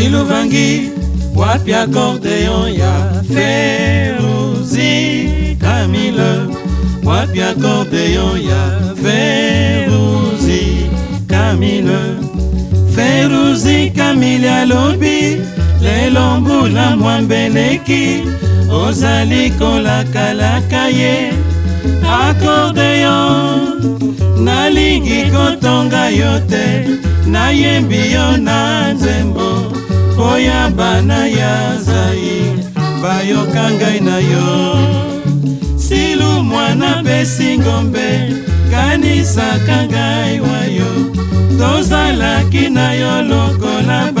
siluvangi wapi akordeon ya feruzi kamile wapi akordeon ya feruzi kamile feruzi kamile alobi lelo mbula mwambeleki ozali kolakalaka ye akordeon nalingi kotonga yo te nayembi yo na nze epai na yo silu mwana mpe singombe kanisaka ngai wa yo tozalaki na yo lokola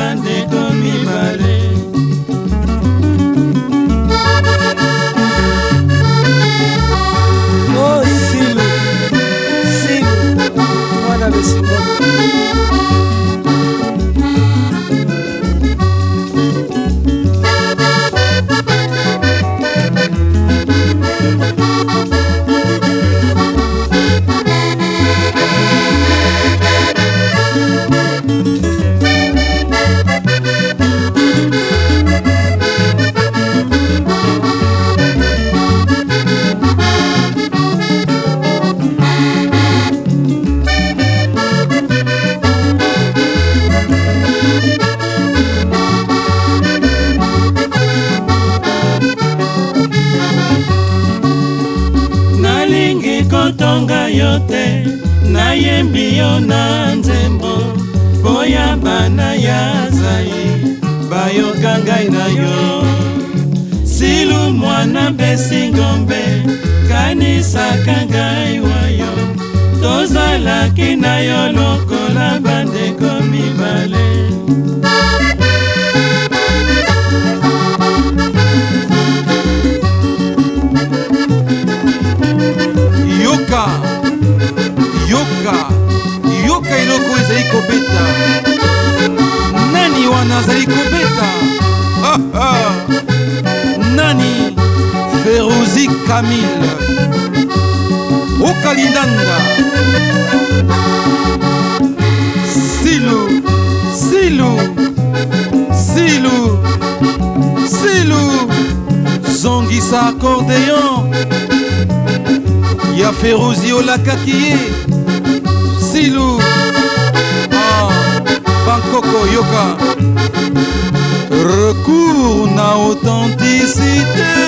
kotonga yo te nayembi yo na nzembo mpo ya bana ya zai bayoka ngai na yo silu mwana mpesi ngombe kanisaka ngai wayo tozalaki na yo lokola bandeko mibale Eli Kubeta ah, ah. Nani Ferouzi Camille Okalindanda Silou Silou Silou Silou Zongisa accordéon Ya Ferouzi Olakakie Silou ah. Bankoko Yoka authenticité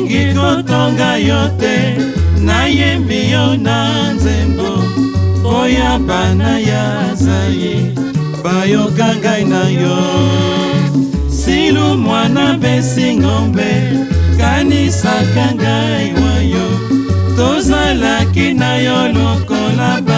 nalingi kotonga yo te nayembi yo na nzembo mpo ya bana ya zai bayoka ngai na yo silu mwana besi ngombe kanisaka ngai wayo tozalaki na yo lokola